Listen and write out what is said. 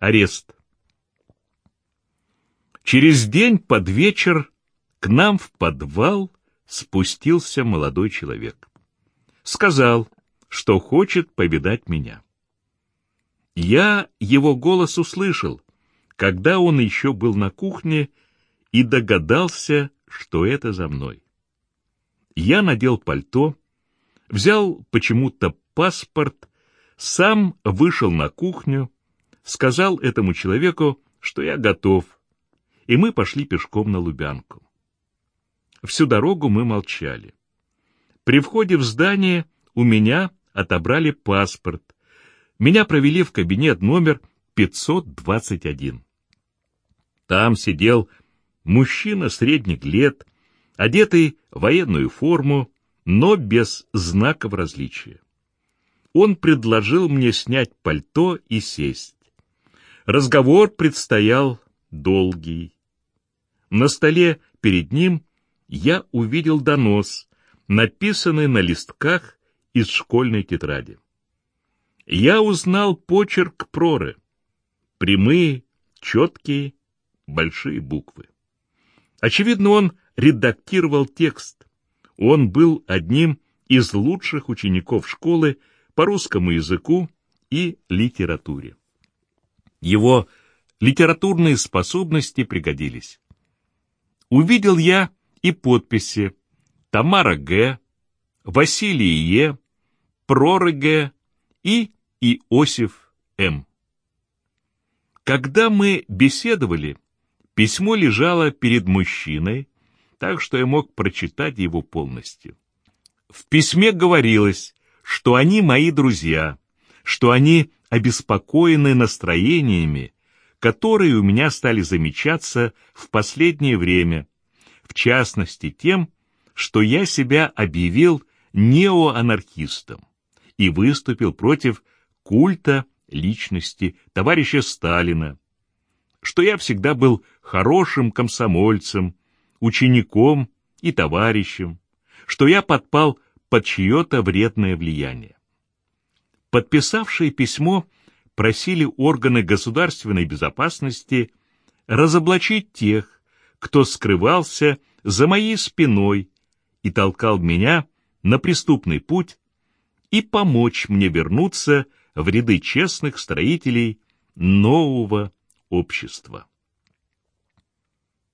Арест. Через день под вечер к нам в подвал спустился молодой человек. Сказал, что хочет повидать меня. Я его голос услышал, когда он еще был на кухне, и догадался, что это за мной. Я надел пальто, взял почему-то паспорт, сам вышел на кухню, сказал этому человеку, что я готов, и мы пошли пешком на Лубянку. Всю дорогу мы молчали. При входе в здание у меня отобрали паспорт. Меня провели в кабинет номер 521. Там сидел мужчина средних лет, одетый в военную форму, но без знаков различия. Он предложил мне снять пальто и сесть. Разговор предстоял долгий. На столе перед ним я увидел донос, написанный на листках из школьной тетради. Я узнал почерк Проры. Прямые, четкие, большие буквы. Очевидно, он редактировал текст. Он был одним из лучших учеников школы по русскому языку и литературе. Его литературные способности пригодились. Увидел я и подписи Тамара Г., Василий Е., Проры Г. и Иосиф М. Когда мы беседовали, письмо лежало перед мужчиной, так что я мог прочитать его полностью. В письме говорилось, что они мои друзья, что они обеспокоены настроениями, которые у меня стали замечаться в последнее время, в частности тем, что я себя объявил неоанархистом и выступил против культа личности товарища Сталина, что я всегда был хорошим комсомольцем, учеником и товарищем, что я подпал под чье-то вредное влияние. Подписавшие письмо просили органы государственной безопасности разоблачить тех, кто скрывался за моей спиной и толкал меня на преступный путь и помочь мне вернуться в ряды честных строителей нового общества.